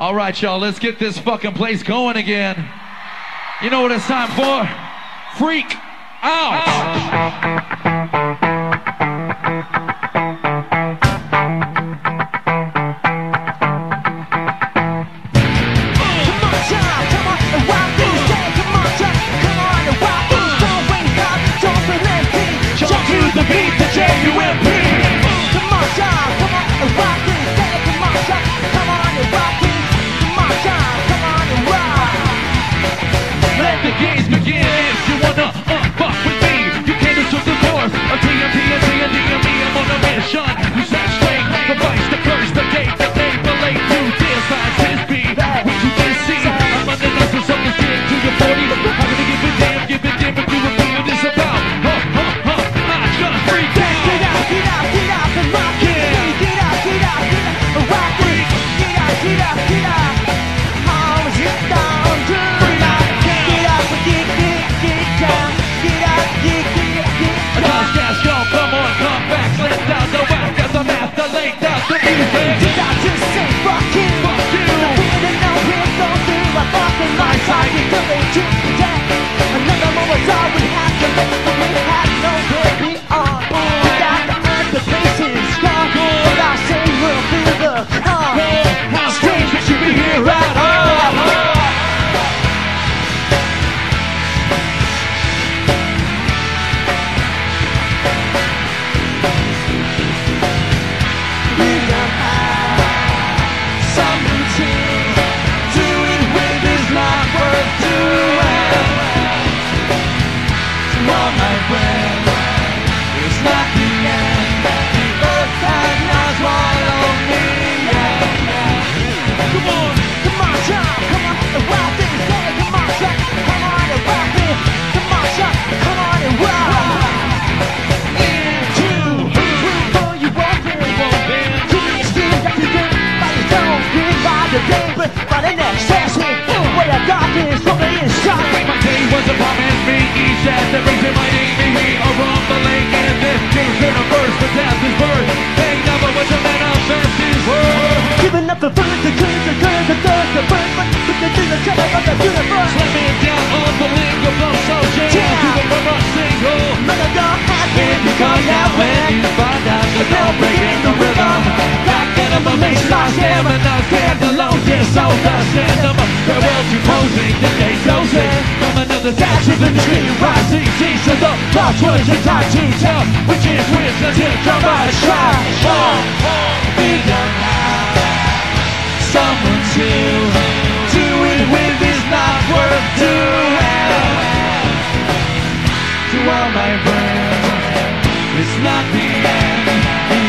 All right, y'all, let's get this fucking place going again. You know what it's time for? Freak out. out. the soul dust anthem The world composing the day's dosing From another dash of industry and rising seas So the last words are time to tell Which is which. Until come by the shine Won't be done Someone to do it with is not worth doing. To all my friends It's not the end.